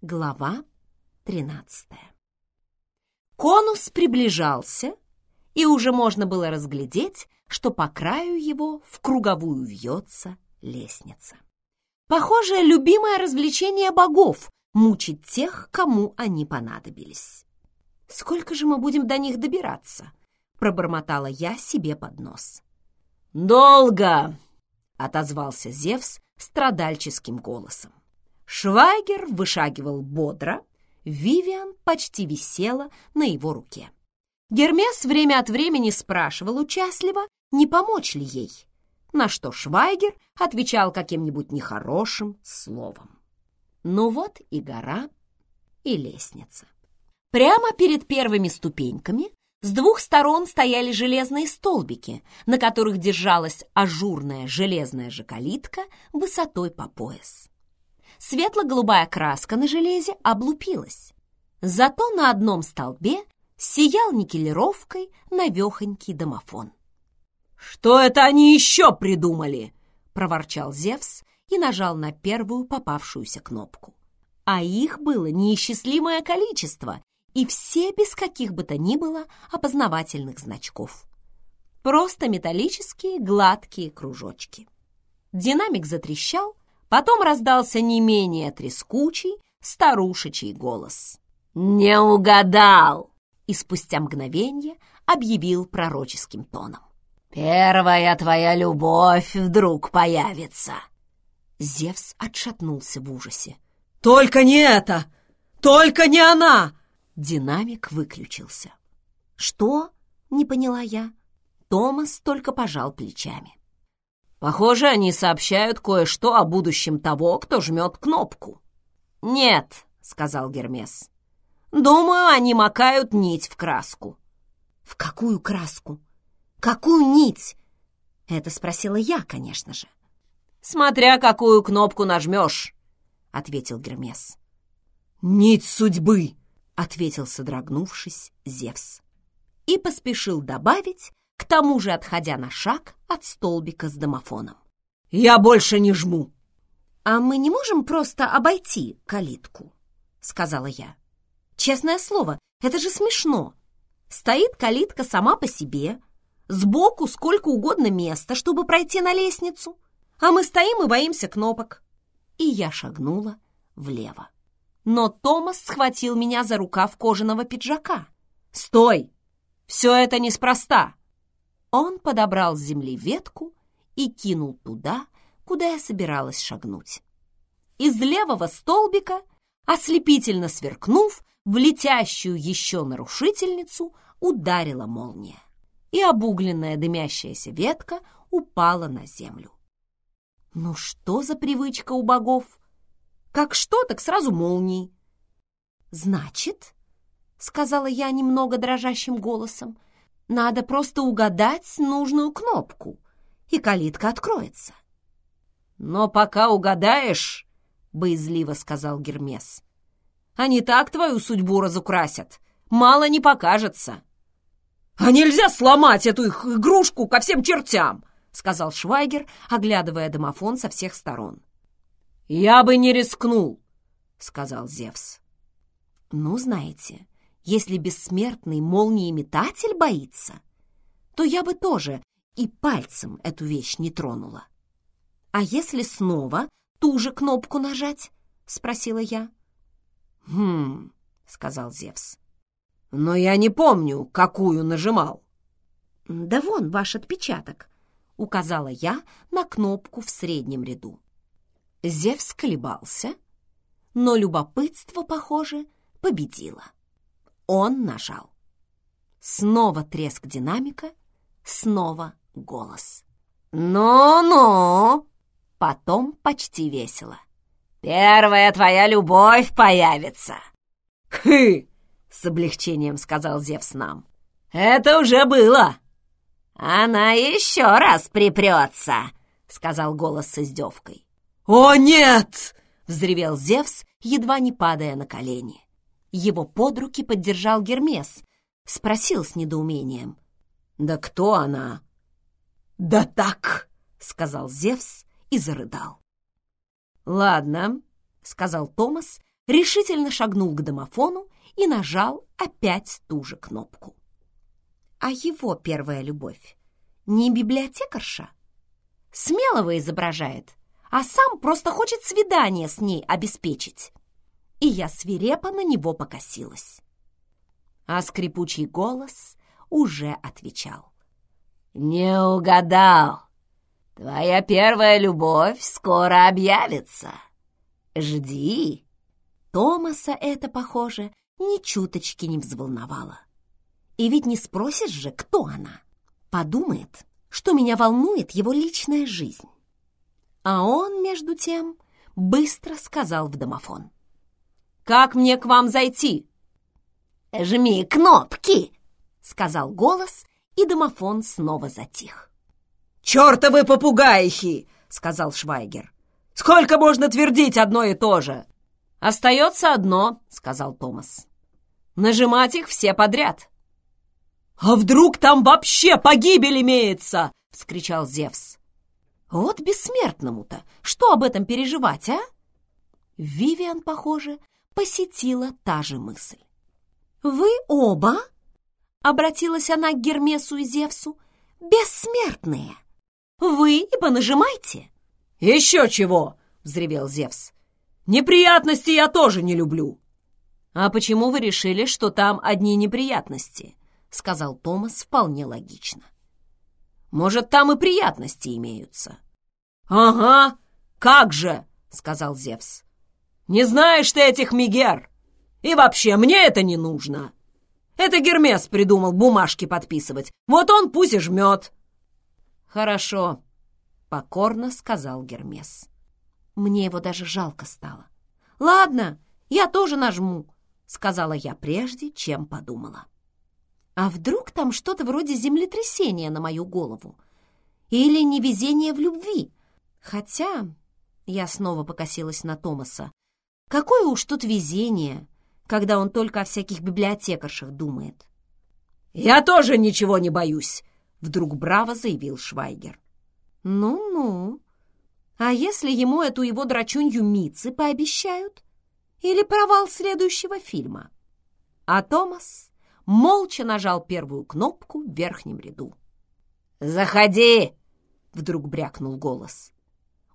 Глава тринадцатая Конус приближался, и уже можно было разглядеть, что по краю его в круговую вьется лестница. Похоже, любимое развлечение богов — мучить тех, кому они понадобились. «Сколько же мы будем до них добираться?» — пробормотала я себе под нос. «Долго!» — отозвался Зевс страдальческим голосом. Швайгер вышагивал бодро, Вивиан почти висела на его руке. Гермес время от времени спрашивал участливо, не помочь ли ей, на что Швайгер отвечал каким-нибудь нехорошим словом. Ну вот и гора, и лестница. Прямо перед первыми ступеньками с двух сторон стояли железные столбики, на которых держалась ажурная железная же калитка высотой по пояс светло-голубая краска на железе облупилась. Зато на одном столбе сиял никелировкой навехонький домофон. «Что это они еще придумали?» — проворчал Зевс и нажал на первую попавшуюся кнопку. А их было неисчислимое количество, и все без каких бы то ни было опознавательных значков. Просто металлические гладкие кружочки. Динамик затрещал, Потом раздался не менее трескучий старушечий голос. «Не угадал!» И спустя мгновение объявил пророческим тоном. «Первая твоя любовь вдруг появится!» Зевс отшатнулся в ужасе. «Только не это! Только не она!» Динамик выключился. «Что?» — не поняла я. Томас только пожал плечами. Похоже, они сообщают кое-что о будущем того, кто жмет кнопку. «Нет», — сказал Гермес. «Думаю, они макают нить в краску». «В какую краску? Какую нить?» Это спросила я, конечно же. «Смотря какую кнопку нажмешь», — ответил Гермес. «Нить судьбы», — ответил, содрогнувшись, Зевс. И поспешил добавить, к тому же отходя на шаг от столбика с домофоном. «Я больше не жму!» «А мы не можем просто обойти калитку?» — сказала я. «Честное слово, это же смешно. Стоит калитка сама по себе, сбоку сколько угодно места, чтобы пройти на лестницу, а мы стоим и боимся кнопок». И я шагнула влево. Но Томас схватил меня за рукав кожаного пиджака. «Стой! Все это неспроста!» Он подобрал с земли ветку и кинул туда, куда я собиралась шагнуть. Из левого столбика, ослепительно сверкнув, в летящую еще нарушительницу ударила молния, и обугленная дымящаяся ветка упала на землю. Ну что за привычка у богов? Как что, так сразу молнией. Значит, — сказала я немного дрожащим голосом, — надо просто угадать нужную кнопку, и калитка откроется. «Но пока угадаешь, — боязливо сказал Гермес, — они так твою судьбу разукрасят, мало не покажется». «А нельзя сломать эту их игрушку ко всем чертям!» — сказал Швайгер, оглядывая домофон со всех сторон. «Я бы не рискнул», — сказал Зевс. «Ну, знаете, если бессмертный молниеметатель боится, то я бы тоже и пальцем эту вещь не тронула. А если снова ту же кнопку нажать? Спросила я. Хм, сказал Зевс. Но я не помню, какую нажимал. Да вон ваш отпечаток, указала я на кнопку в среднем ряду. Зевс колебался, но любопытство, похоже, победило. Он нажал. Снова треск динамика, снова голос. «Ну-ну!» Потом почти весело. «Первая твоя любовь появится!» «Хы!» — с облегчением сказал Зевс нам. «Это уже было!» «Она еще раз припрется!» — сказал голос с издевкой. «О, нет!» — взревел Зевс, едва не падая на колени. Его под руки поддержал Гермес. Спросил с недоумением. «Да кто она?» «Да так!» сказал Зевс и зарыдал. «Ладно», — сказал Томас, решительно шагнул к домофону и нажал опять ту же кнопку. А его первая любовь не библиотекарша? Смелого изображает, а сам просто хочет свидание с ней обеспечить. И я свирепо на него покосилась. А скрипучий голос уже отвечал. «Не угадал. Твоя первая любовь скоро объявится. Жди». Томаса это, похоже, ни чуточки не взволновало. И ведь не спросишь же, кто она. Подумает, что меня волнует его личная жизнь. А он, между тем, быстро сказал в домофон. «Как мне к вам зайти?» «Жми кнопки!» — сказал голос, и домофон снова затих. «Чертовы попугайхи!» — сказал Швайгер. «Сколько можно твердить одно и то же?» «Остается одно», — сказал Томас. «Нажимать их все подряд». «А вдруг там вообще погибель имеется?» — вскричал Зевс. «Вот бессмертному-то что об этом переживать, а?» Вивиан, похоже, посетила та же мысль. «Вы оба?» — обратилась она к Гермесу и Зевсу. «Бессмертные! Вы и понажимайте!» «Еще чего!» — взревел Зевс. «Неприятности я тоже не люблю!» «А почему вы решили, что там одни неприятности?» — сказал Томас вполне логично. «Может, там и приятности имеются?» «Ага, как же!» — сказал Зевс. «Не знаешь ты этих мигер! И вообще, мне это не нужно. Это Гермес придумал бумажки подписывать. Вот он пусть и жмет. Хорошо, покорно сказал Гермес. Мне его даже жалко стало. Ладно, я тоже нажму, сказала я прежде, чем подумала. А вдруг там что-то вроде землетрясения на мою голову? Или невезение в любви? Хотя я снова покосилась на Томаса. Какое уж тут везение! когда он только о всяких библиотекаршах думает. «Я тоже ничего не боюсь», — вдруг браво заявил Швайгер. «Ну-ну. А если ему эту его драчунью Митцы пообещают? Или провал следующего фильма?» А Томас молча нажал первую кнопку в верхнем ряду. «Заходи!» — вдруг брякнул голос.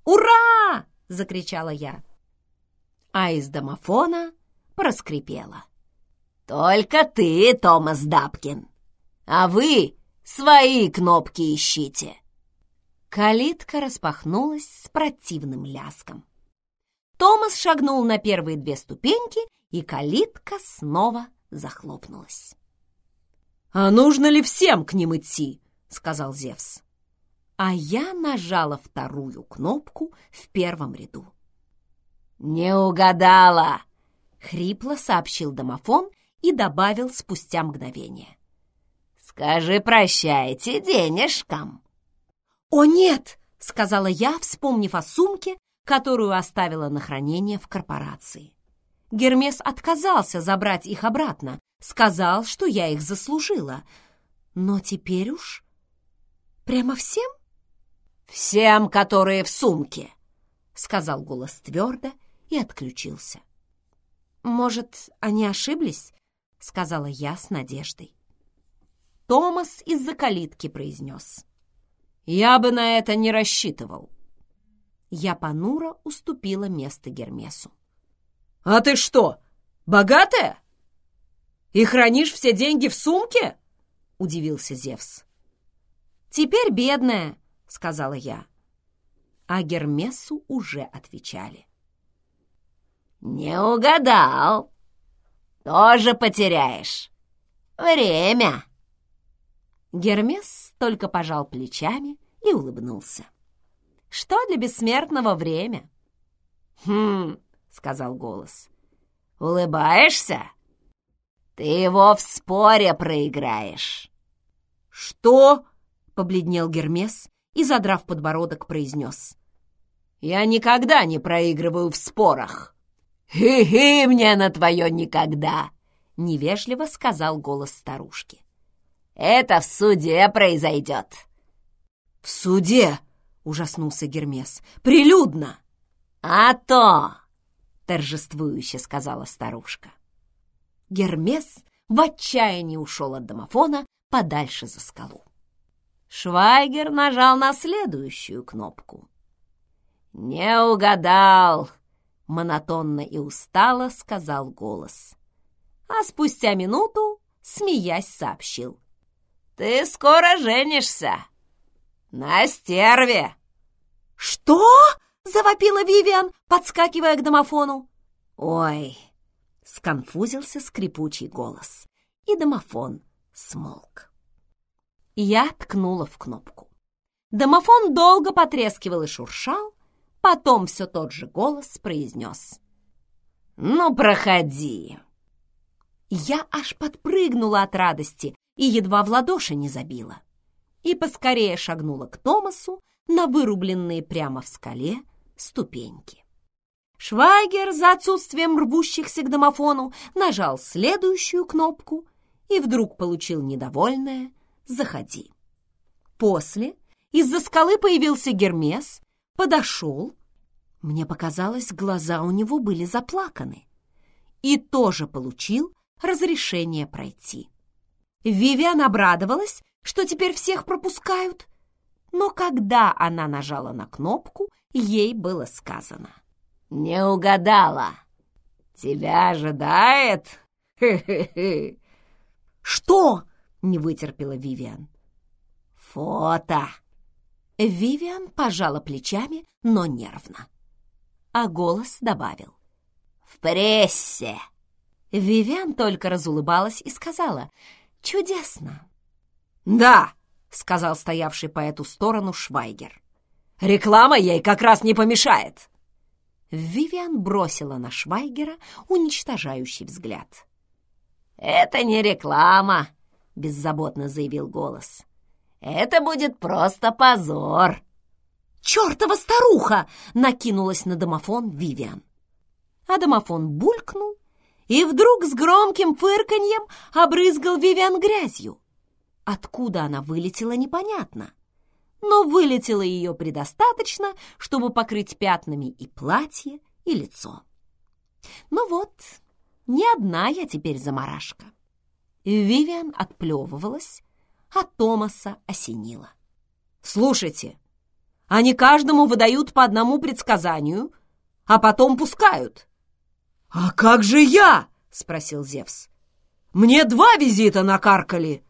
«Ура!» — закричала я. А из домофона проскрипела. «Только ты, Томас Дапкин, а вы свои кнопки ищите!» Калитка распахнулась с противным ляском. Томас шагнул на первые две ступеньки, и калитка снова захлопнулась. «А нужно ли всем к ним идти?» — сказал Зевс. А я нажала вторую кнопку в первом ряду. «Не угадала!» — хрипло сообщил домофон и добавил спустя мгновение. «Скажи прощайте денежкам!» «О, нет!» — сказала я, вспомнив о сумке, которую оставила на хранение в корпорации. Гермес отказался забрать их обратно, сказал, что я их заслужила. Но теперь уж... Прямо всем? «Всем, которые в сумке!» — сказал голос твердо и отключился. «Может, они ошиблись?» — сказала я с надеждой. Томас из-за калитки произнес. «Я бы на это не рассчитывал». Я понуро уступила место Гермесу. «А ты что, богатая? И хранишь все деньги в сумке?» — удивился Зевс. «Теперь бедная», — сказала я. А Гермесу уже отвечали. «Не угадал. Тоже потеряешь. Время». Гермес только пожал плечами и улыбнулся. «Что для бессмертного время?» «Хм», — сказал голос. «Улыбаешься? Ты его в споре проиграешь». «Что?» — побледнел Гермес и, задрав подбородок, произнес. «Я никогда не проигрываю в спорах». «Хи-хи мне на твое никогда!» — невежливо сказал голос старушки. «Это в суде произойдет». «В суде?» — ужаснулся Гермес. «Прилюдно!» «А то!» — торжествующе сказала старушка. Гермес в отчаянии ушел от домофона подальше за скалу. Швайгер нажал на следующую кнопку. «Не угадал!» — монотонно и устало сказал голос. А спустя минуту, смеясь, сообщил. «Ты скоро женишься! На стерве!» «Что?» — завопила Вивиан, подскакивая к домофону. «Ой!» — сконфузился скрипучий голос, и домофон смолк. Я ткнула в кнопку. Домофон долго потрескивал и шуршал, потом все тот же голос произнес. «Ну, проходи!» Я аж подпрыгнула от радости и едва в ладоши не забила. И поскорее шагнула к Томасу на вырубленные прямо в скале ступеньки. Швайгер за отсутствием рвущихся к домофону нажал следующую кнопку и вдруг получил недовольное заходи. После из-за скалы появился Гермес, подошел. Мне показалось, глаза у него были заплаканы. И тоже получил разрешение пройти. Вивиан обрадовалась, что теперь всех пропускают. Но когда она нажала на кнопку, ей было сказано. «Не угадала! Тебя ожидает!» «Что?» не вытерпела Вивиан. «Фото!» Вивиан пожала плечами, но нервно. А голос добавил. «В прессе!» Вивиан только разулыбалась и сказала. «Чудесно!» «Да!» — сказал стоявший по эту сторону Швайгер. «Реклама ей как раз не помешает!» Вивиан бросила на Швайгера уничтожающий взгляд. «Это не реклама!» беззаботно заявил голос. «Это будет просто позор!» «Чертова старуха!» — накинулась на домофон Вивиан. А домофон булькнул и вдруг с громким фырканьем обрызгал Вивиан грязью. Откуда она вылетела, непонятно. Но вылетело ее предостаточно, чтобы покрыть пятнами и платье, и лицо. Ну вот, не одна я теперь заморашка. Вивиан отплевывалась, а Томаса осенила. «Слушайте, они каждому выдают по одному предсказанию, а потом пускают». «А как же я?» — спросил Зевс. «Мне два визита накаркали».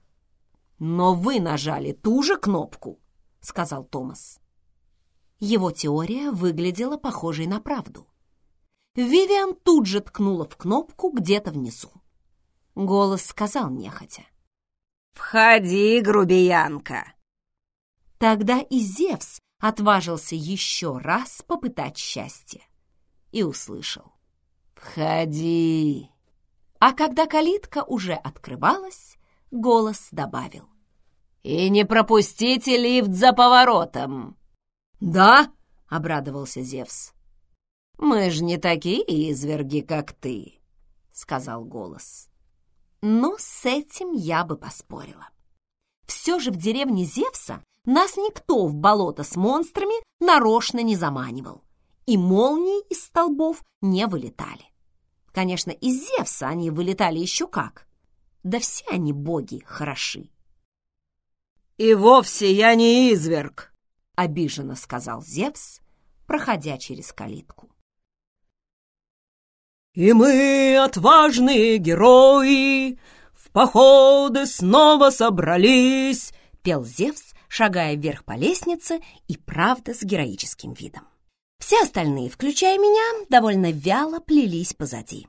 «Но вы нажали ту же кнопку», — сказал Томас. Его теория выглядела похожей на правду. Вивиан тут же ткнула в кнопку где-то внизу. Голос сказал нехотя. «Входи, грубиянка!» Тогда и Зевс отважился еще раз попытать счастье и услышал. «Входи!» А когда калитка уже открывалась, голос добавил. «И не пропустите лифт за поворотом!» «Да?» — обрадовался Зевс. «Мы же не такие изверги, как ты», — сказал голос. Но с этим я бы поспорила. Все же в деревне Зевса нас никто в болото с монстрами нарочно не заманивал, и молнии из столбов не вылетали. Конечно, из Зевса они вылетали еще как. Да все они боги хороши. «И вовсе я не изверг», — обиженно сказал Зевс, проходя через калитку. И мы, отважные герои, в походы снова собрались, пел Зевс, шагая вверх по лестнице и правда с героическим видом. Все остальные, включая меня, довольно вяло плелись позади.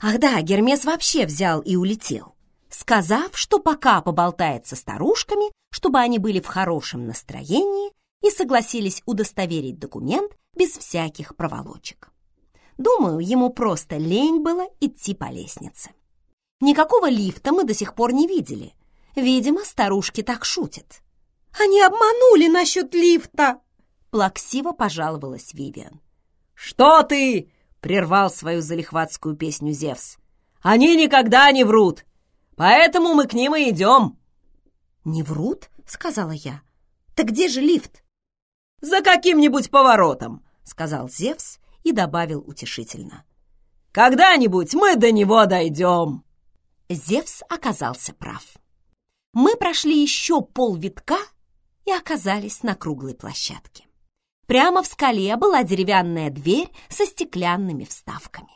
Ах да, Гермес вообще взял и улетел, сказав, что пока поболтает со старушками, чтобы они были в хорошем настроении и согласились удостоверить документ без всяких проволочек. Думаю, ему просто лень было идти по лестнице. Никакого лифта мы до сих пор не видели. Видимо, старушки так шутят. «Они обманули насчет лифта!» Плаксиво пожаловалась Вивиан. «Что ты?» — прервал свою залихватскую песню Зевс. «Они никогда не врут, поэтому мы к ним и идем». «Не врут?» — сказала я. «Так где же лифт?» за каким-нибудь поворотом», — сказал Зевс и добавил утешительно. «Когда-нибудь мы до него дойдем». Зевс оказался прав. Мы прошли еще полвитка и оказались на круглой площадке. Прямо в скале была деревянная дверь со стеклянными вставками.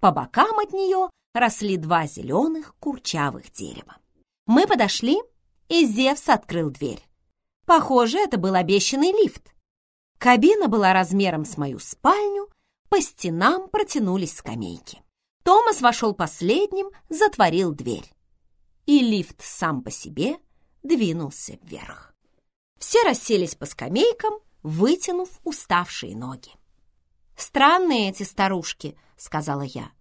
По бокам от нее росли два зеленых курчавых дерева. Мы подошли, и Зевс открыл дверь. Похоже, это был обещанный лифт. Кабина была размером с мою спальню, по стенам протянулись скамейки. Томас вошел последним, затворил дверь. И лифт сам по себе двинулся вверх. Все расселись по скамейкам, вытянув уставшие ноги. «Странные эти старушки», — сказала я.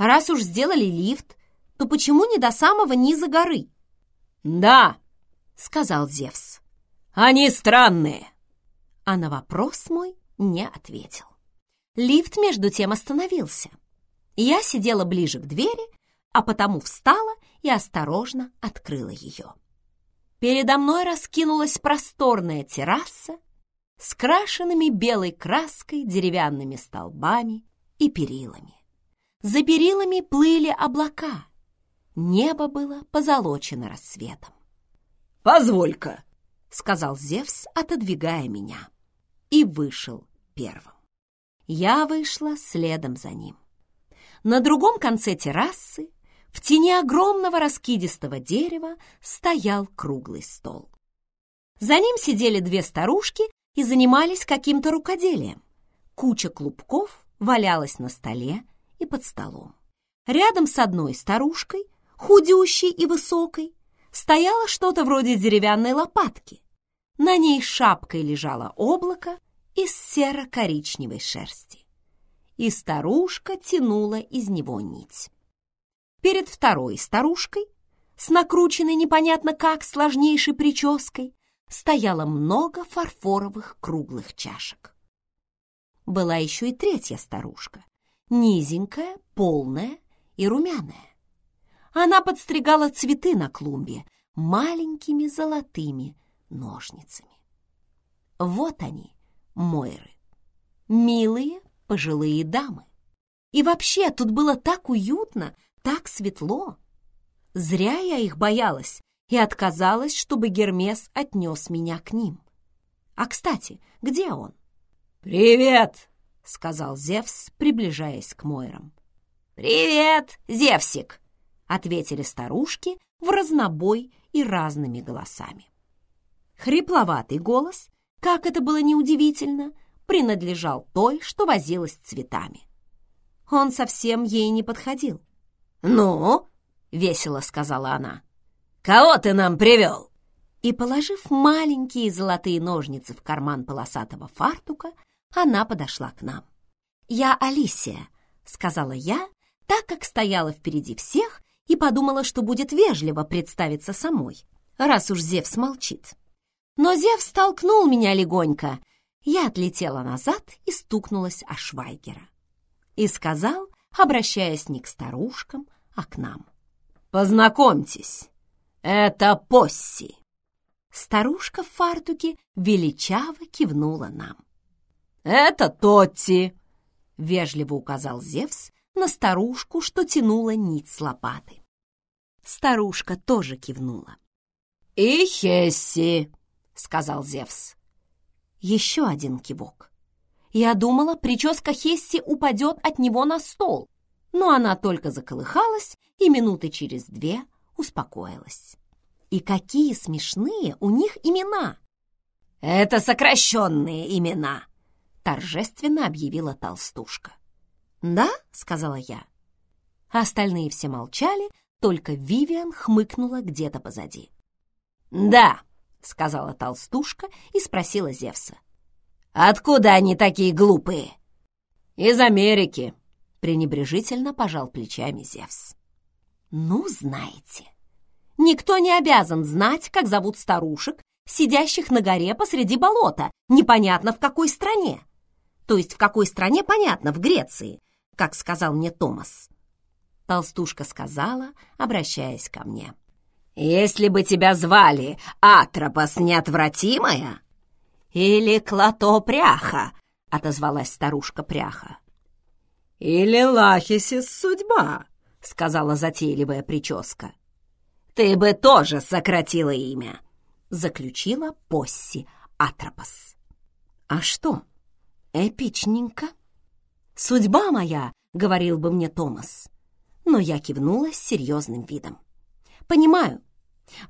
«Раз уж сделали лифт, то почему не до самого низа горы?» «Да», — сказал Зевс. «Они странные». А на вопрос мой не ответил. Лифт между тем остановился. Я сидела ближе к двери, а потому встала и осторожно открыла ее. Передо мной раскинулась просторная терраса с крашенными белой краской деревянными столбами и перилами. За перилами плыли облака. Небо было позолочено рассветом. «Позволь-ка», — сказал Зевс, отодвигая меня, и вышел первым. Я вышла следом за ним. На другом конце террасы в тени огромного раскидистого дерева стоял круглый стол. За ним сидели две старушки и занимались каким-то рукоделием. Куча клубков валялась на столе и под столом. Рядом с одной старушкой, худющей и высокой, стояло что-то вроде деревянной лопатки. На ней шапкой лежало облако из серо-коричневой шерсти. И старушка тянула из него нить. Перед второй старушкой, с накрученной непонятно как сложнейшей прической, стояло много фарфоровых круглых чашек. Была еще и третья старушка, низенькая, полная и румяная. Она подстригала цветы на клумбе маленькими золотыми ножницами. Вот они, Мойры, милые пожилые дамы. И вообще тут было так уютно, так светло. Зря я их боялась и отказалась, чтобы Гермес отнес меня к ним. А, кстати, где он? «Привет!» — сказал Зевс, приближаясь к Мойрам. «Привет, Зевсик!» — ответили старушки в разнобой и разными голосами. Хрипловатый голос, как это было неудивительно, принадлежал той, что возилась цветами. Он совсем ей не подходил. «Ну?» — весело сказала она. «Кого ты нам привел?» И, положив маленькие золотые ножницы в карман полосатого фартука, она подошла к нам. «Я Алисия», — сказала я, так как стояла впереди всех и подумала, что будет вежливо представиться самой, раз уж Зевс молчит. Но Зевс столкнул меня легонько. Я отлетела назад и стукнулась о Швайгера. И сказал, обращаясь не к старушкам, а к нам. «Познакомьтесь, это Посси!» Старушка в фартуке величаво кивнула нам. «Это Тотти!» — вежливо указал Зевс на старушку, что тянула нить с лопаты. Старушка тоже кивнула. «И Хесси!» — сказал Зевс. Еще один кивок. Я думала, прическа Хесси упадет от него на стол, но она только заколыхалась и минуты через две успокоилась. И какие смешные у них имена! «Это сокращенные имена!» — торжественно объявила толстушка. «Да?» — сказала я. Остальные все молчали, только Вивиан хмыкнула где-то позади. «Да!» — сказала толстушка и спросила Зевса. «Откуда они такие глупые?» «Из Америки», — пренебрежительно пожал плечами Зевс. «Ну, знаете, никто не обязан знать, как зовут старушек, сидящих на горе посреди болота, непонятно в какой стране. То есть в какой стране, понятно, в Греции, как сказал мне Томас». Толстушка сказала, обращаясь ко мне. «Если бы тебя звали Атропос неотвратимая, «Или клото-пряха», — отозвалась старушка-пряха. «Или лахисис судьба», — сказала затейливая прическа. «Ты бы тоже сократила имя», — заключила Посси Атропос. «А что, эпичненько?» «Судьба моя», — говорил бы мне Томас. Но я кивнула с серьезным видом. «Понимаю,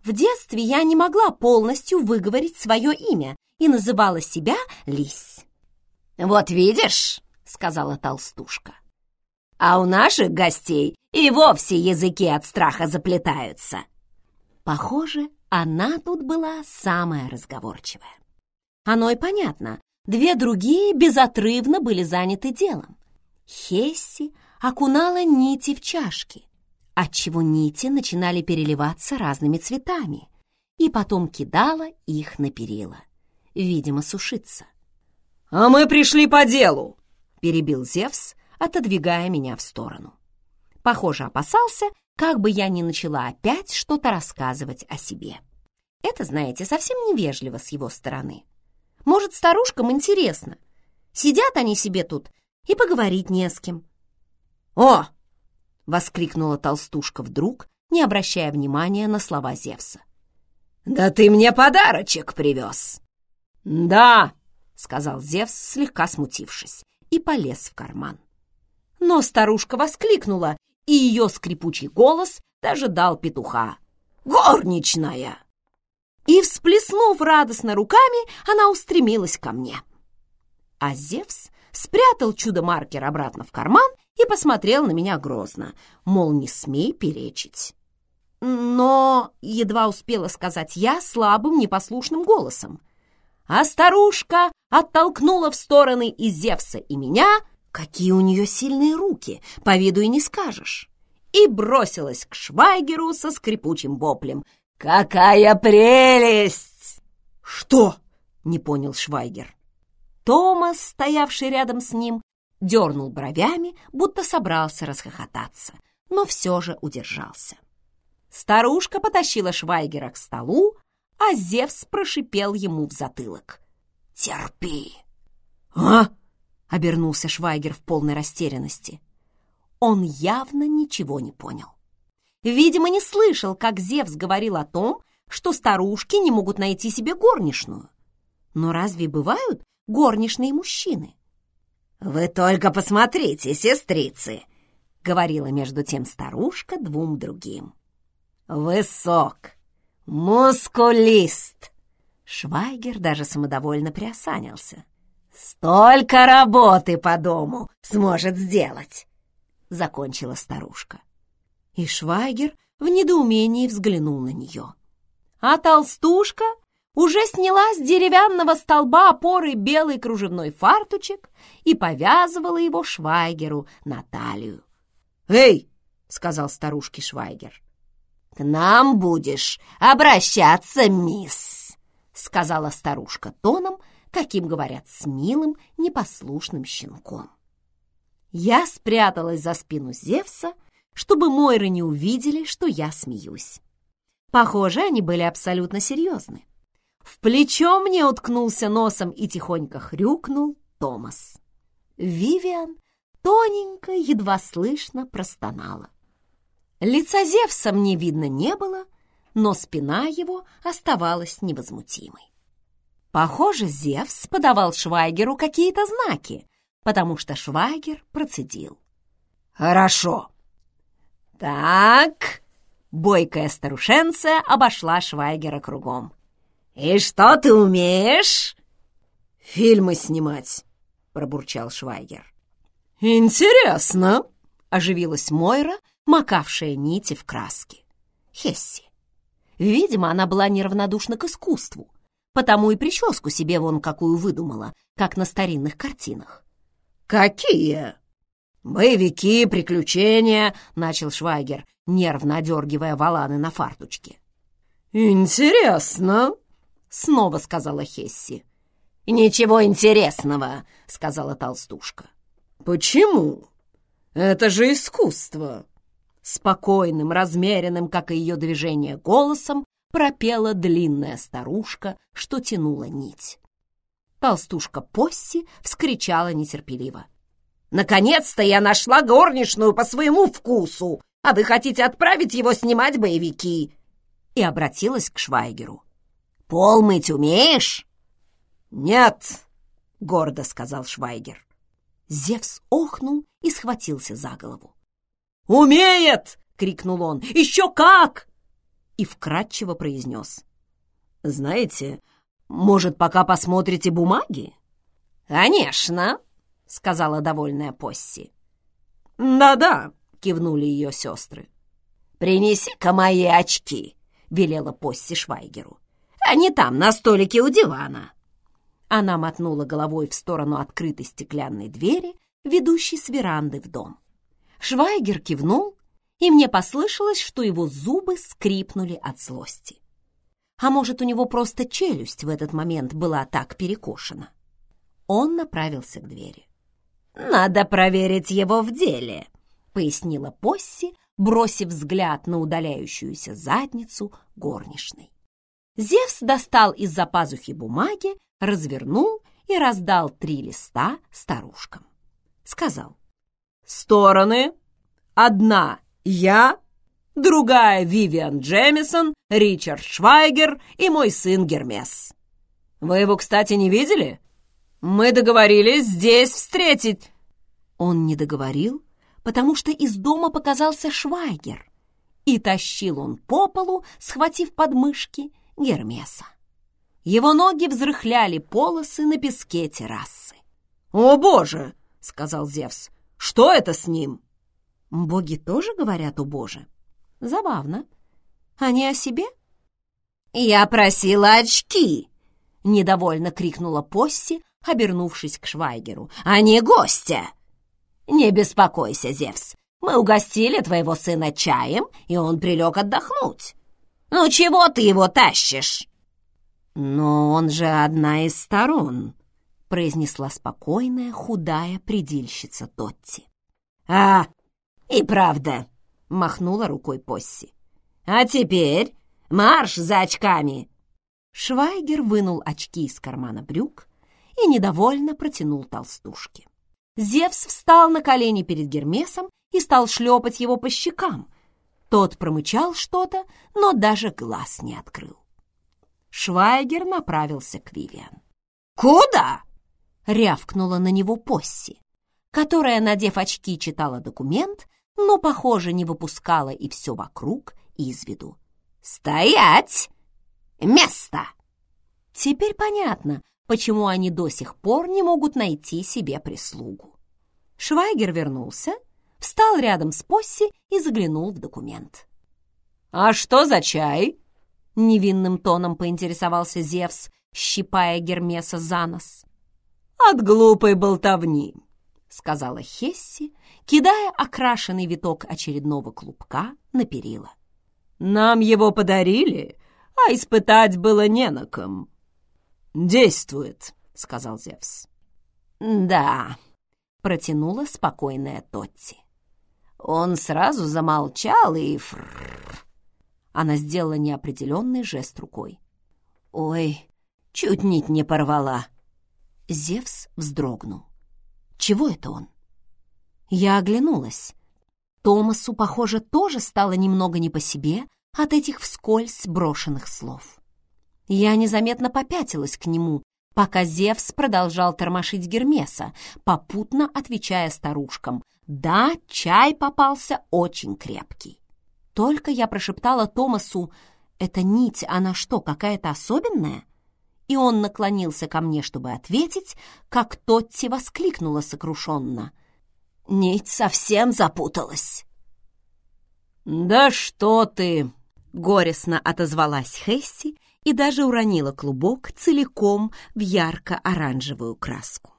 в детстве я не могла полностью выговорить свое имя и называла себя Лись. «Вот видишь», — сказала толстушка, «а у наших гостей и вовсе языки от страха заплетаются». Похоже, она тут была самая разговорчивая. Оно и понятно, две другие безотрывно были заняты делом. Хесси окунала нити в чашки, отчего нити начинали переливаться разными цветами, и потом кидала их на перила, видимо, сушиться. «А мы пришли по делу!» — перебил Зевс, отодвигая меня в сторону. Похоже, опасался, как бы я ни начала опять что-то рассказывать о себе. Это, знаете, совсем невежливо с его стороны. Может, старушкам интересно. Сидят они себе тут, и поговорить не с кем. «О, — воскликнула толстушка вдруг, не обращая внимания на слова Зевса. «Да ты мне подарочек привез!» «Да!» — сказал Зевс, слегка смутившись, и полез в карман. Но старушка воскликнула, и ее скрипучий голос даже дал петуха. «Горничная!» И, всплеснув радостно руками, она устремилась ко мне. А Зевс спрятал чудо-маркер обратно в карман и посмотрел на меня грозно, мол, не смей перечить. Но едва успела сказать я слабым, непослушным голосом. А старушка оттолкнула в стороны и Зевса, и меня, какие у нее сильные руки, по виду и не скажешь, и бросилась к Швайгеру со скрипучим воплем. «Какая прелесть!» «Что?» — не понял Швайгер. Томас, стоявший рядом с ним, дернул бровями, будто собрался расхохотаться, но все же удержался. Старушка потащила Швайгера к столу, а Зевс прошипел ему в затылок. «Терпи!» «А?» — обернулся Швайгер в полной растерянности. Он явно ничего не понял. Видимо, не слышал, как Зевс говорил о том, что старушки не могут найти себе горничную. Но разве бывают горничные мужчины? «Вы только посмотрите, сестрицы!» — говорила между тем старушка двум другим. «Высок, мускулист!» Швайгер даже самодовольно приосанился. «Столько работы по дому сможет сделать!» — закончила старушка. И Швайгер в недоумении взглянул на нее. А толстушка уже сняла с деревянного столба опоры белый кружевной фартучек и повязывала его Швайгеру на талию. «Эй!» — сказал старушке Швайгер. «К нам будешь обращаться, мисс!» — сказала старушка тоном, каким говорят с милым, непослушным щенком. Я спряталась за спину Зевса, чтобы Мойры не увидели, что я смеюсь. Похоже, они были абсолютно серьезны. В плечо мне уткнулся носом и тихонько хрюкнул Томас. Вивиан тоненько, едва слышно простонала. Лица Зевса мне видно не было, но спина его оставалась невозмутимой. Похоже, Зевс подавал Швайгеру какие-то знаки, потому что Швайгер процедил. «Хорошо». «Так...» — бойкая старушенция обошла Швайгера кругом. «И что ты умеешь?» «Фильмы снимать», — пробурчал Швайгер. «Интересно», — оживилась Мойра, макавшая нити в краске. Хесси. Видимо, она была неравнодушна к искусству, потому и прическу себе вон какую выдумала, как на старинных картинах. «Какие?» «Боевики, приключения», — начал Швайгер, нервно одергивая валаны на фартучке. «Интересно», снова сказала Хесси. «Ничего интересного», — сказала толстушка. «Почему? Это же искусство!» Спокойным, размеренным, как и ее движение, голосом пропела длинная старушка, что тянула нить. Толстушка Посси вскричала нетерпеливо. «Наконец-то я нашла горничную по своему вкусу, а вы хотите отправить его снимать боевики!» И обратилась к Швайгеру. «Пол мыть умеешь?» «Нет», — гордо сказал Швайгер. Зевс охнул и схватился за голову. «Умеет!» — крикнул он. «Еще как!» И вкратчиво произнес. «Знаете, может, пока посмотрите бумаги?» «Конечно!» — сказала довольная Посси. «Да-да!» — кивнули ее сестры. «Принеси-ка мои очки!» — велела Посси Швайгеру. «Они там, на столике у дивана!» Она мотнула головой в сторону открытой стеклянной двери, ведущей с веранды в дом. Швайгер кивнул, и мне послышалось, что его зубы скрипнули от злости. А может, у него просто челюсть в этот момент была так перекошена. Он направился к двери. «Надо проверить его в деле», — пояснила Посси, бросив взгляд на удаляющуюся задницу горничной. Зевс достал из-за пазухи бумаги, развернул и раздал три листа старушкам. Сказал, «Стороны. Одна я, другая Вивиан Джемисон, Ричард Швайгер и мой сын Гермес. Вы его, кстати, не видели? Мы договорились здесь встретить». Он не договорил, потому что из дома показался Швайгер, и тащил он по полу, схватив подмышки Гермеса. Его ноги взрыхляли полосы на песке террасы. «О, Боже!» — сказал Зевс. «Что это с ним?» Боги тоже говорят «О, Боже». Забавно. Они о себе? «Я просила очки!» — недовольно крикнула Посси, обернувшись к Швайгеру. «А не гостя!» «Не беспокойся, Зевс. Мы угостили твоего сына чаем, и он прилег отдохнуть. Ну чего ты его тащишь?» «Но он же одна из сторон», — произнесла спокойная, худая предильщица Тотти. «А, и правда», — махнула рукой Посси. «А теперь марш за очками!» Швайгер вынул очки из кармана брюк и недовольно протянул толстушке. Зевс встал на колени перед Гермесом и стал шлепать его по щекам. Тот промычал что-то, но даже глаз не открыл. Швайгер направился к Вивиан. «Куда?» — рявкнула на него Посси, которая, надев очки, читала документ, но, похоже, не выпускала и все вокруг из виду. «Стоять! Место!» Теперь понятно, почему они до сих пор не могут найти себе прислугу. Швайгер вернулся, встал рядом с Посси и заглянул в документ. «А что за чай?» Невинным тоном поинтересовался Зевс, щипая Гермеса за нос. «От глупой болтовни», — сказала Хесси, кидая окрашенный виток очередного клубка на перила. «Нам его подарили, а испытать было не на ком». «Действует», — сказал Зевс. «Да», — протянула спокойная Тотти. Он сразу замолчал и... Фрррр, она сделала неопределенный жест рукой. «Ой, чуть нить не порвала!» Зевс вздрогнул. «Чего это он?» Я оглянулась. Томасу, похоже, тоже стало немного не по себе от этих вскользь брошенных слов. Я незаметно попятилась к нему, пока Зевс продолжал тормошить Гермеса, попутно отвечая старушкам. «Да, чай попался очень крепкий». Только я прошептала Томасу «Это нить, она что, какая-то особенная?» И он наклонился ко мне, чтобы ответить, как Тотти воскликнула сокрушенно. «Нить совсем запуталась!» «Да что ты!» — горестно отозвалась Хесси и даже уронила клубок целиком в ярко-оранжевую краску.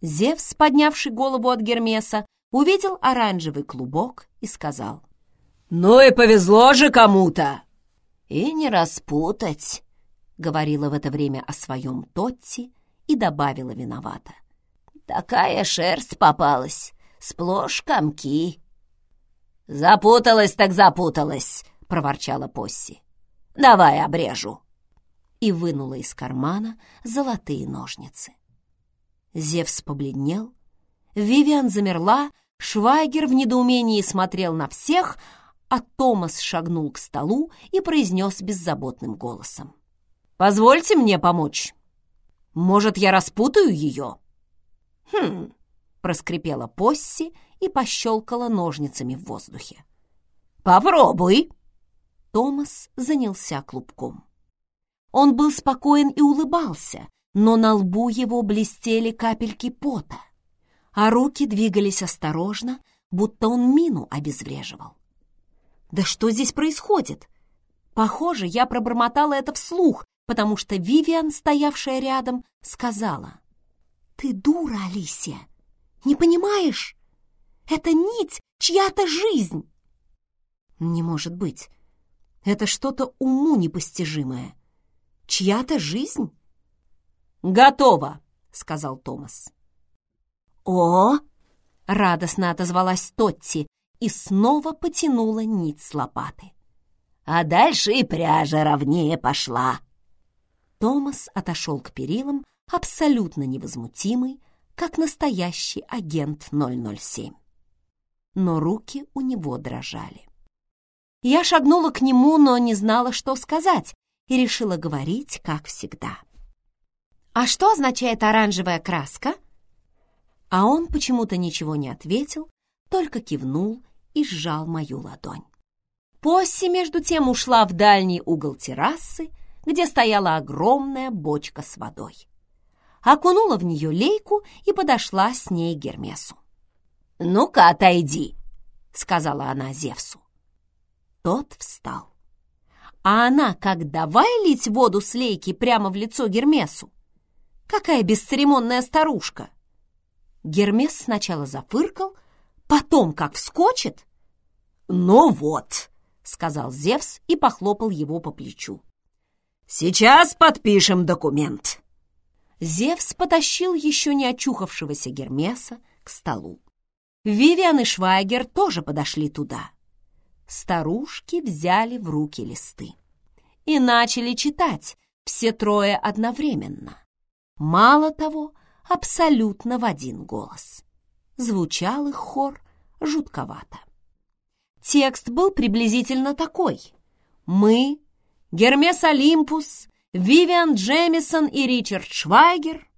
Зевс, поднявший голову от Гермеса, увидел оранжевый клубок и сказал. «Ну и повезло же кому-то!» «И не распутать», — говорила в это время о своем Тотти и добавила виновата. «Такая шерсть попалась, сплошь комки». «Запуталась так запуталась», — проворчала Посси. «Давай обрежу». и вынула из кармана золотые ножницы. Зевс побледнел, Вивиан замерла, Швайгер в недоумении смотрел на всех, а Томас шагнул к столу и произнес беззаботным голосом. «Позвольте мне помочь. Может, я распутаю ее?» «Хм», — проскрипела Посси и пощелкала ножницами в воздухе. «Попробуй!» Томас занялся клубком. Он был спокоен и улыбался, но на лбу его блестели капельки пота, а руки двигались осторожно, будто он мину обезвреживал. «Да что здесь происходит?» Похоже, я пробормотала это вслух, потому что Вивиан, стоявшая рядом, сказала. «Ты дура, Алисия! Не понимаешь? Это нить, чья-то жизнь!» «Не может быть! Это что-то уму непостижимое. Чья-то жизнь?» «Готово!» — сказал Томас. «О!» — радостно отозвалась Тотти и снова потянула нить с лопаты. «А дальше и пряжа ровнее пошла!» Томас отошел к перилам, абсолютно невозмутимый, как настоящий агент 007. Но руки у него дрожали. Я шагнула к нему, но не знала, что сказать, и решила говорить, как всегда. «А что означает оранжевая краска?» А он почему-то ничего не ответил, только кивнул и сжал мою ладонь. Посси, между тем, ушла в дальний угол террасы, где стояла огромная бочка с водой. Окунула в нее лейку и подошла с ней к Гермесу. «Ну-ка, отойди!» — сказала она Зевсу. Тот встал. А она как давай лить воду с лейки прямо в лицо Гермесу. Какая бесцеремонная старушка! Гермес сначала зафыркал, потом как вскочит. «Ну вот», — сказал Зевс и похлопал его по плечу. «Сейчас подпишем документ». Зевс потащил еще не очухавшегося Гермеса к столу. Вивиан и Швайгер тоже подошли туда старушки взяли в руки листы и начали читать все трое одновременно. Мало того, абсолютно в один голос. Звучал их хор жутковато. Текст был приблизительно такой. Мы, Гермес Олимпус, Вивиан Джемисон и Ричард Швайгер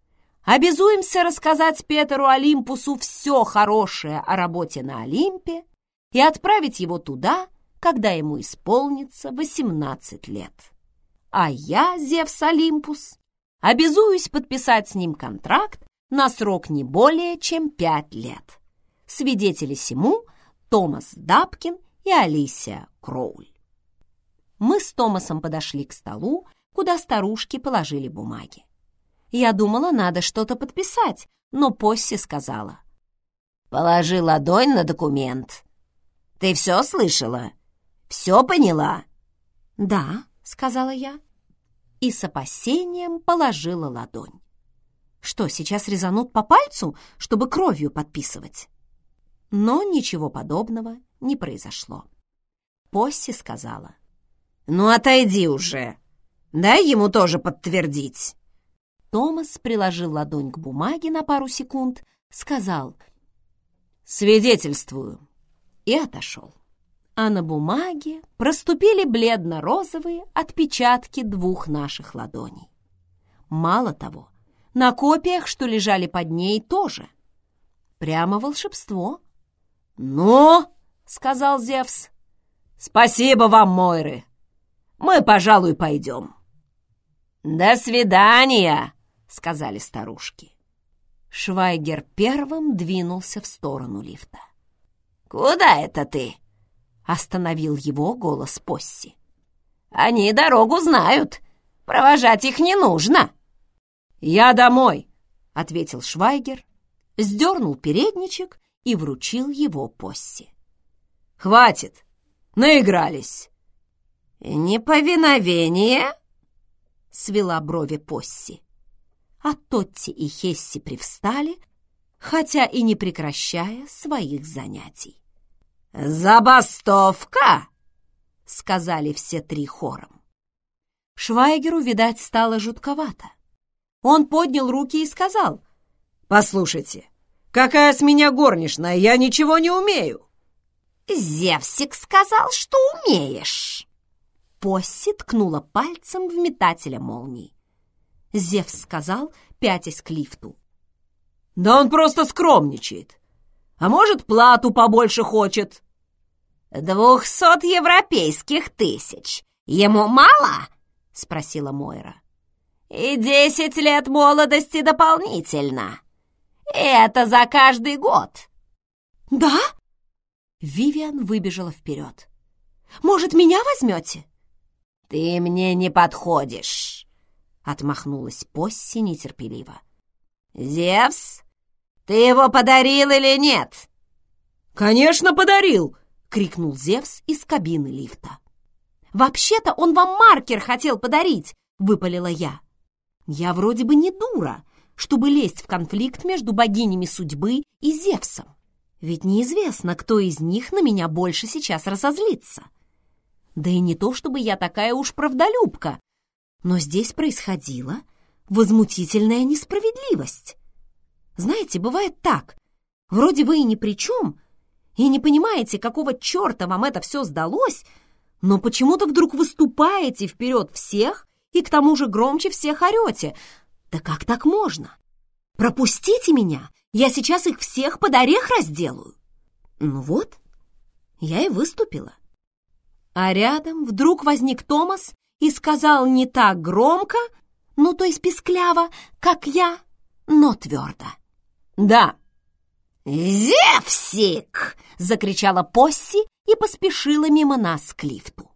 обязуемся рассказать Петеру Олимпусу все хорошее о работе на Олимпе и отправить его туда, когда ему исполнится 18 лет. А я, Зевс Олимпус, обязуюсь подписать с ним контракт на срок не более чем пять лет. Свидетели сему Томас Дабкин и Алисия Кроуль. Мы с Томасом подошли к столу, куда старушки положили бумаги. Я думала, надо что-то подписать, но Посси сказала. «Положи ладонь на документ, ты все слышала? Все поняла?» «Да», — сказала я. И с опасением положила ладонь. Что, сейчас резанут по пальцу, чтобы кровью подписывать? Но ничего подобного не произошло. Посси сказала. «Ну, отойди уже! Дай ему тоже подтвердить!» Томас приложил ладонь к бумаге на пару секунд, сказал «Свидетельствую, и отошел. А на бумаге проступили бледно-розовые отпечатки двух наших ладоней. Мало того, на копиях, что лежали под ней, тоже. Прямо волшебство. «Ну, — сказал Зевс, — спасибо вам, Мойры. Мы, пожалуй, пойдем». «До свидания!» — сказали старушки. Швайгер первым двинулся в сторону лифта. «Куда это ты?» — остановил его голос Посси. «Они дорогу знают. Провожать их не нужно». «Я домой», — ответил Швайгер, сдернул передничек и вручил его Посси. «Хватит! Наигрались!» «Неповиновение?» — свела брови Посси. А Тотти и Хесси привстали, хотя и не прекращая своих занятий. «Забастовка!» — сказали все три хором. Швайгеру, видать, стало жутковато. Он поднял руки и сказал. «Послушайте, какая с меня горничная, я ничего не умею!» «Зевсик сказал, что умеешь!» Посси ткнула пальцем в метателя молний. Зевс сказал, пятясь к лифту. «Да он просто скромничает. А может, плату побольше хочет?» «Двухсот европейских тысяч. Ему мало?» — спросила Мойра. «И десять лет молодости дополнительно. И это за каждый год». «Да?» Вивиан выбежала вперед. «Может, меня возьмете?» «Ты мне не подходишь», — отмахнулась Посси нетерпеливо. «Зевс, ты его подарил или нет?» «Конечно, подарил!» — крикнул Зевс из кабины лифта. «Вообще-то он вам маркер хотел подарить!» — выпалила я. «Я вроде бы не дура, чтобы лезть в конфликт между богинями судьбы и Зевсом. Ведь неизвестно, кто из них на меня больше сейчас разозлится. Да и не то, чтобы я такая уж правдолюбка, но здесь происходила возмутительная несправедливость. Знаете, бывает так. Вроде вы и ни при чем, и не понимаете, какого черта вам это все сдалось, но почему-то вдруг выступаете вперед всех и к тому же громче всех орете. Да как так можно? Пропустите меня, я сейчас их всех под орех разделаю. Ну вот, я и выступила. А рядом вдруг возник Томас и сказал не так громко, ну то есть пискляво, как я, но твердо. «Да». «Зевсик!» — закричала Посси и поспешила мимо нас к лифту.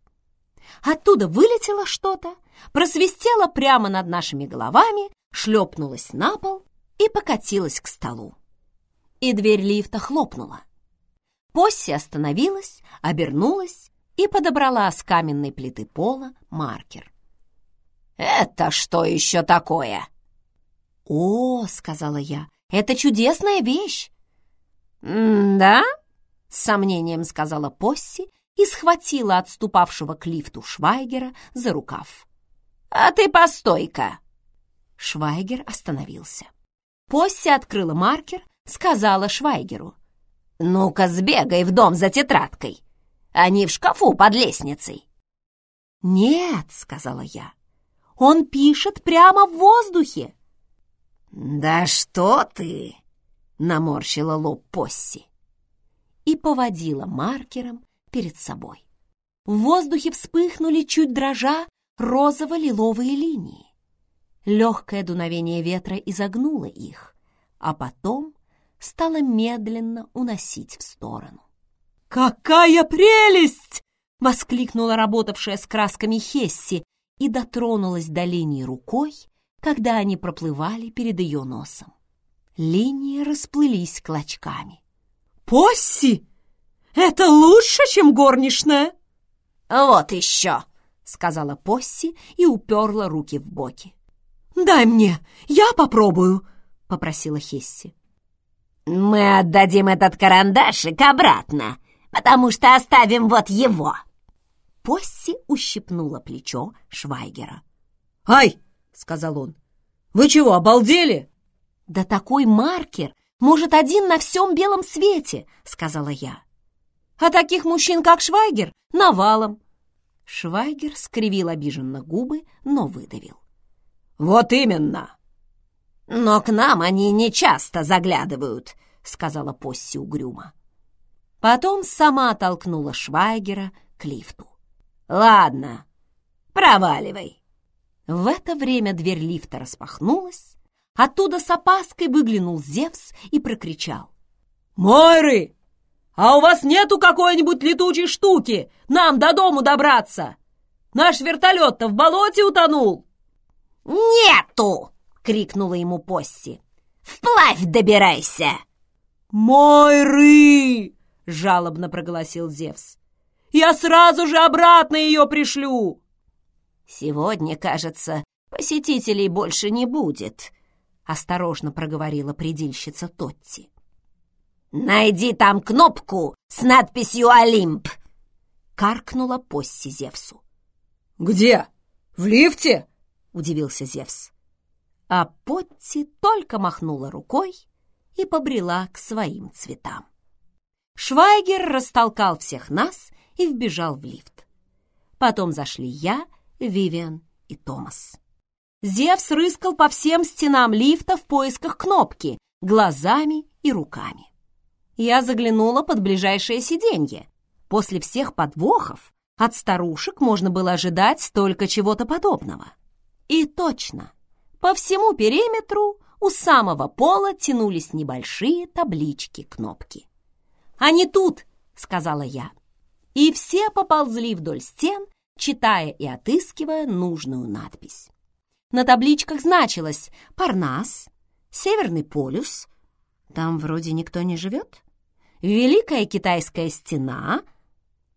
Оттуда вылетело что-то, просвистело прямо над нашими головами, шлепнулось на пол и покатилось к столу. И дверь лифта хлопнула. Посси остановилась, обернулась и подобрала с каменной плиты пола маркер. «Это что еще такое?» «О, — сказала я, — это чудесная вещь!» «Да?» — с сомнением сказала Посси и схватила отступавшего к лифту Швайгера за рукав. «А ты постой-ка!» Швайгер остановился. Посси открыла маркер, сказала Швайгеру. «Ну-ка, сбегай в дом за тетрадкой. Они в шкафу под лестницей». «Нет», — сказала я, — «он пишет прямо в воздухе». «Да что ты!» — наморщила лоб Посси и поводила маркером перед собой. В воздухе вспыхнули, чуть дрожа, розово-лиловые линии. Легкое дуновение ветра изогнуло их, а потом стало медленно уносить в сторону. «Какая прелесть!» — воскликнула работавшая с красками Хесси и дотронулась до линии рукой, когда они проплывали перед ее носом. Линии расплылись клочками. «Посси, это лучше, чем горничная!» «Вот еще!» — сказала Посси и уперла руки в боки. «Дай мне, я попробую!» — попросила Хесси. «Мы отдадим этот карандашик обратно!» потому что оставим вот его!» Посси ущипнула плечо Швайгера. «Ай!» — сказал он. «Вы чего, обалдели?» «Да такой маркер может один на всем белом свете!» — сказала я. «А таких мужчин, как Швайгер, навалом!» Швайгер скривил обиженно губы, но выдавил. «Вот именно!» «Но к нам они не часто заглядывают», — сказала Посси угрюмо. Потом сама толкнула Швайгера к лифту. «Ладно, проваливай». В это время дверь лифта распахнулась. Оттуда с опаской выглянул Зевс и прокричал. «Мойры, а у вас нету какой-нибудь летучей штуки нам до дому добраться? Наш вертолет-то в болоте утонул!» «Нету!» — крикнула ему Посси. «Вплавь добирайся!» «Мойры!» — жалобно проголосил Зевс. «Я сразу же обратно ее пришлю!» «Сегодня, кажется, посетителей больше не будет», — осторожно проговорила предельщица Тотти. «Найди там кнопку с надписью «Олимп», — каркнула Посси Зевсу. «Где?» — «В лифте?» — удивился Зевс. А Потти только махнула рукой и побрела к своим цветам. Швайгер растолкал всех нас и вбежал в лифт. Потом зашли я, Вивиан и Томас. Зевс рыскал по всем стенам лифта в поисках кнопки, глазами и руками. Я заглянула под ближайшее сиденье. После всех подвохов от старушек можно было ожидать только чего-то подобного. И точно, по всему периметру у самого пола тянулись небольшие таблички-кнопки. «Они тут!» — сказала я. И все поползли вдоль стен, читая и отыскивая нужную надпись. На табличках значилось «Парнас», «Северный полюс», там вроде никто не живет, «Великая китайская стена»,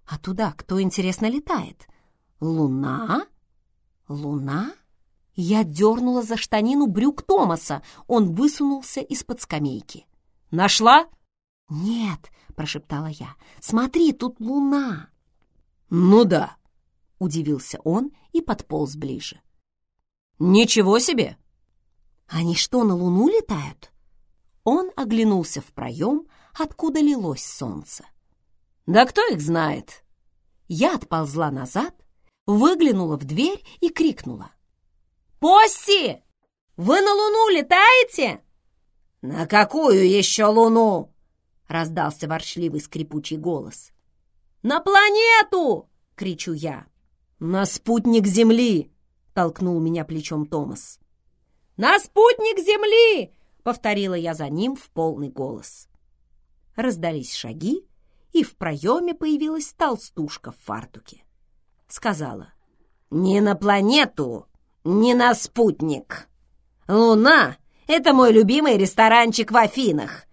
а туда кто, интересно, летает? «Луна», «Луна», я дернула за штанину брюк Томаса. Он высунулся из-под скамейки. «Нашла?» «Нет», — прошептала я. «Смотри, тут луна». «Ну да», — удивился он и подполз ближе. «Ничего себе!» «Они что, на луну летают?» Он оглянулся в проем, откуда лилось солнце. «Да кто их знает?» Я отползла назад, выглянула в дверь и крикнула. «Посси! Вы на Луну летаете?» «На какую еще Луну?» — раздался ворчливый скрипучий голос. «На планету!» — кричу я. «На спутник Земли!» — толкнул меня плечом Томас. «На спутник Земли!» — повторила я за ним в полный голос. Раздались шаги, и в проеме появилась толстушка в фартуке. Сказала, «Не на планету, не на спутник. Луна — это мой любимый ресторанчик в Афинах.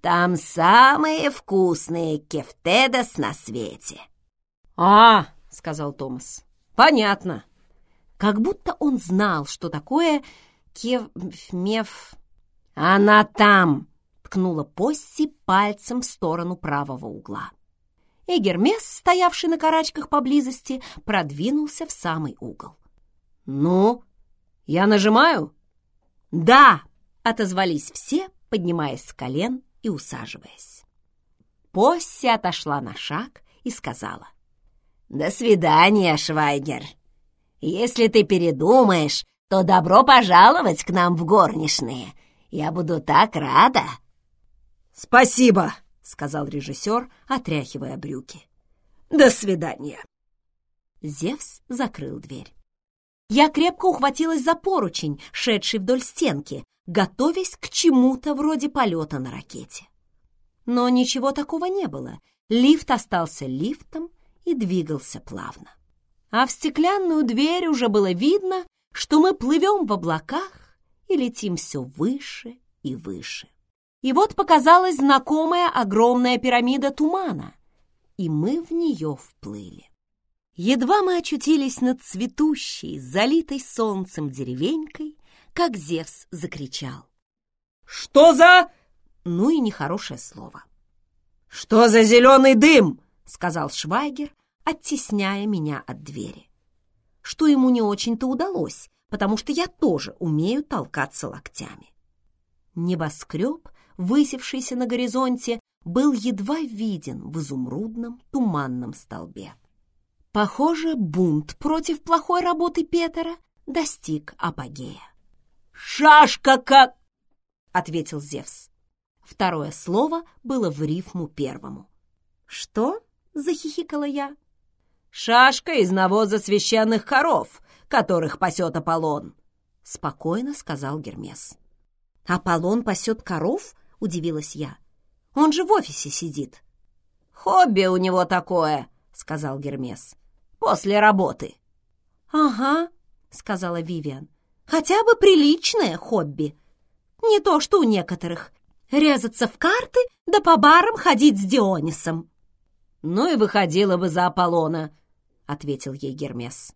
Там самые вкусные кефтедос на свете. «А, — сказал Томас, — понятно. Как будто он знал, что такое кев-мев... Она там!» — ткнула Посси пальцем в сторону правого угла. И Гермес, стоявший на карачках поблизости, продвинулся в самый угол. «Ну, я нажимаю?» «Да!» — отозвались все, поднимаясь с колен и усаживаясь. Посси отошла на шаг и сказала. «До свидания, Швайгер. Если ты передумаешь, то добро пожаловать к нам в горничные. Я буду так рада!» «Спасибо!» — сказал режиссер, отряхивая брюки. «До свидания!» Зевс закрыл дверь. Я крепко ухватилась за поручень, шедший вдоль стенки, готовясь к чему-то вроде полета на ракете. Но ничего такого не было. Лифт остался лифтом и двигался плавно. А в стеклянную дверь уже было видно, что мы плывем в облаках и летим все выше и выше. И вот показалась знакомая огромная пирамида тумана, и мы в нее вплыли. Едва мы очутились над цветущей, залитой солнцем деревенькой, как Зевс закричал. «Что за...» Ну и нехорошее слово. «Что за зеленый дым?» — сказал Швайгер, оттесняя меня от двери. Что ему не очень-то удалось, потому что я тоже умею толкаться локтями. Небоскреб, высевшийся на горизонте, был едва виден в изумрудном туманном столбе. Похоже, бунт против плохой работы Петера достиг апогея. «Шашка как...» — ответил Зевс. Второе слово было в рифму первому. «Что?» — захихикала я. «Шашка из навоза священных коров, которых пасет Аполлон», — спокойно сказал Гермес. «Аполлон пасет коров?» — удивилась я. «Он же в офисе сидит». «Хобби у него такое», — сказал Гермес после работы». «Ага», — сказала Вивиан, — «хотя бы приличное хобби. Не то, что у некоторых. Резаться в карты да по барам ходить с Дионисом». «Ну и выходила бы за Аполлона», — ответил ей Гермес.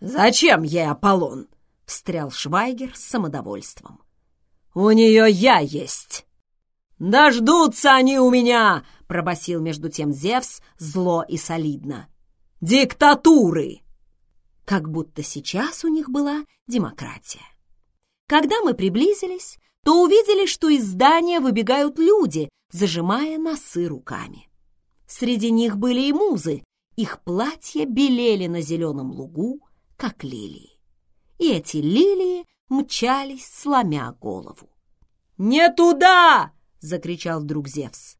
«Зачем ей Аполлон?» — встрял Швайгер с самодовольством. «У нее я есть!» «Дождутся они у меня!» — пробасил между тем Зевс зло и солидно диктатуры!» как будто сейчас у них была демократия. Когда мы приблизились, то увидели, что из здания выбегают люди, зажимая носы руками. Среди них были и музы, их платья белели на зеленом лугу, как лилии. И эти лилии мчались, сломя голову. «Не туда!» — закричал вдруг Зевс.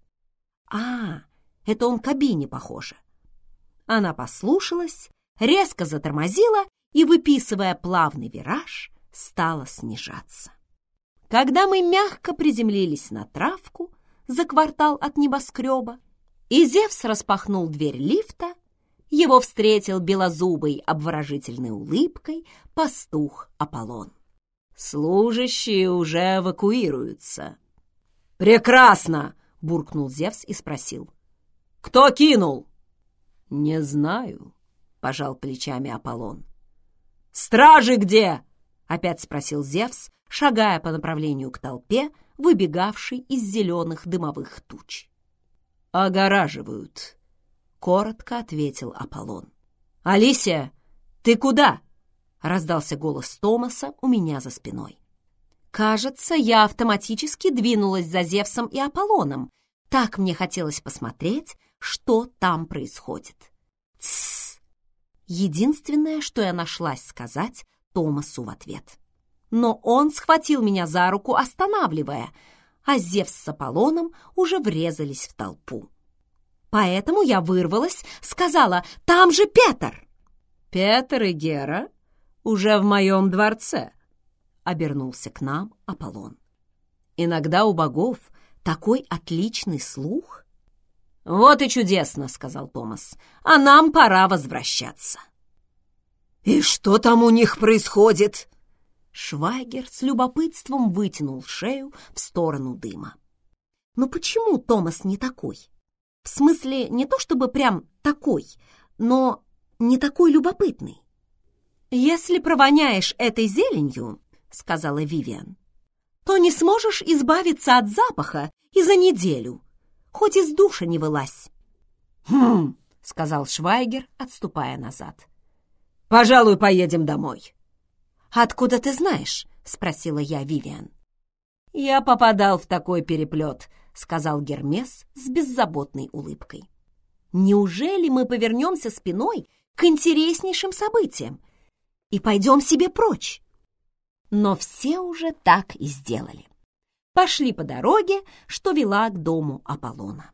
«А, это он кабине, похоже». Она послушалась, резко затормозила и, выписывая плавный вираж, стала снижаться. Когда мы мягко приземлились на травку за квартал от небоскреба, и Зевс распахнул дверь лифта, его встретил белозубой обворожительной улыбкой пастух Аполлон. «Служащие уже эвакуируются». «Прекрасно!» — буркнул Зевс и спросил. «Кто кинул?» «Не знаю», — пожал плечами Аполлон. «Стражи где?» — опять спросил Зевс, шагая по направлению к толпе, выбегавшей из зеленых дымовых туч. «Огораживают», — коротко ответил Аполлон. «Алисия, ты куда?» — раздался голос Томаса у меня за спиной. Кажется, я автоматически двинулась за Зевсом и Аполлоном. Так мне хотелось посмотреть, что там происходит. Тссс! Единственное, что я нашлась сказать Томасу в ответ. Но он схватил меня за руку, останавливая, а Зевс с Аполлоном уже врезались в толпу. Поэтому я вырвалась, сказала «Там же Петр!» «Петр и Гера уже в моем дворце», — обернулся к нам Аполлон. «Иногда у богов такой отличный слух!» «Вот и чудесно», — сказал Томас. «А нам пора возвращаться». «И что там у них происходит?» Швайгер с любопытством вытянул шею в сторону дыма. «Но почему Томас не такой? В смысле, не то чтобы прям такой, но не такой любопытный. «Если провоняешь этой зеленью, — сказала Вивиан, — то не сможешь избавиться от запаха и за неделю, хоть из душа не вылазь». «Хм, — сказал Швайгер, отступая назад. «Пожалуй, поедем домой». «Откуда ты знаешь?» — спросила я Вивиан. «Я попадал в такой переплет», — сказал Гермес с беззаботной улыбкой. «Неужели мы повернемся спиной к интереснейшим событиям и пойдем себе прочь?» Но все уже так и сделали. Пошли по дороге, что вела к дому Аполлона.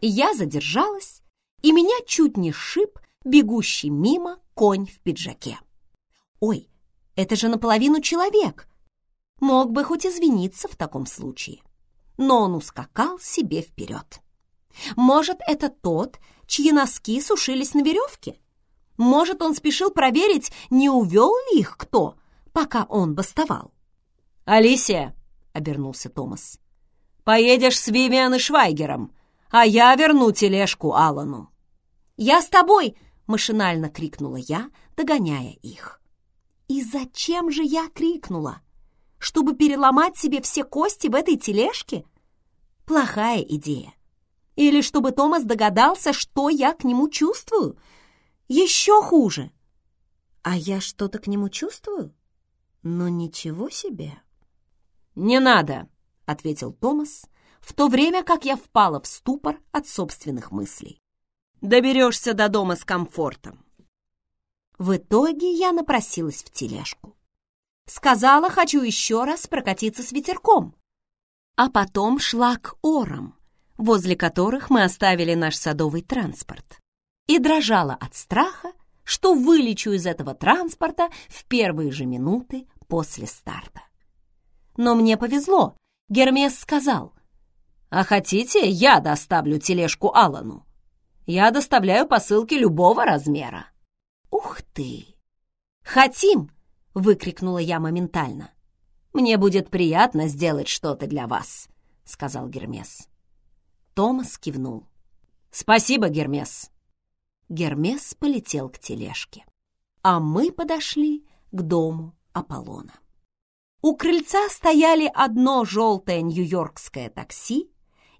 Я задержалась, и меня чуть не сшиб бегущий мимо конь в пиджаке. «Ой, это же наполовину человек!» Мог бы хоть извиниться в таком случае. Но он ускакал себе вперед. Может, это тот, чьи носки сушились на веревке? Может, он спешил проверить, не увел ли их кто, пока он бастовал? «Алисия!» — обернулся Томас. «Поедешь с Вивиан и Швайгером, а я верну тележку Алану». «Я с тобой!» — машинально крикнула я, догоняя их. И зачем же я крикнула? Чтобы переломать себе все кости в этой тележке? Плохая идея. Или чтобы Томас догадался, что я к нему чувствую? Еще хуже. А я что-то к нему чувствую? Но ничего себе. «Не надо», — ответил Томас, в то время как я впала в ступор от собственных мыслей. «Доберешься до дома с комфортом». В итоге я напросилась в тележку. Сказала, хочу еще раз прокатиться с ветерком. А потом шла к орам, возле которых мы оставили наш садовый транспорт. И дрожала от страха, что вылечу из этого транспорта в первые же минуты после старта. Но мне повезло. Гермес сказал, «А хотите, я доставлю тележку Алану? Я доставляю посылки любого размера». «Ух ты!» «Хотим!» — выкрикнула я моментально. «Мне будет приятно сделать что-то для вас», — сказал Гермес. Томас кивнул. «Спасибо, Гермес». Гермес полетел к тележке, а мы подошли к дому Аполлона. У крыльца стояли одно желтое нью-йоркское такси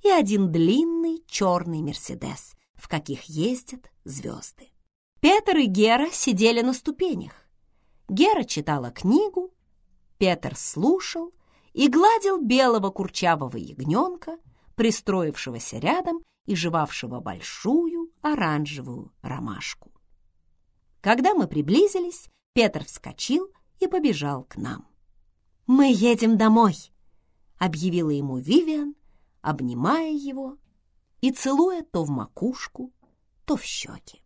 и один длинный черный «Мерседес», в каких ездят звезды. Петр и Гера сидели на ступенях. Гера читала книгу, Петр слушал и гладил белого курчавого ягненка, пристроившегося рядом и жевавшего большую оранжевую ромашку. Когда мы приблизились, Петр вскочил и побежал к нам. «Мы едем домой», — объявила ему Вивиан, обнимая его и целуя то в макушку, то в щеки.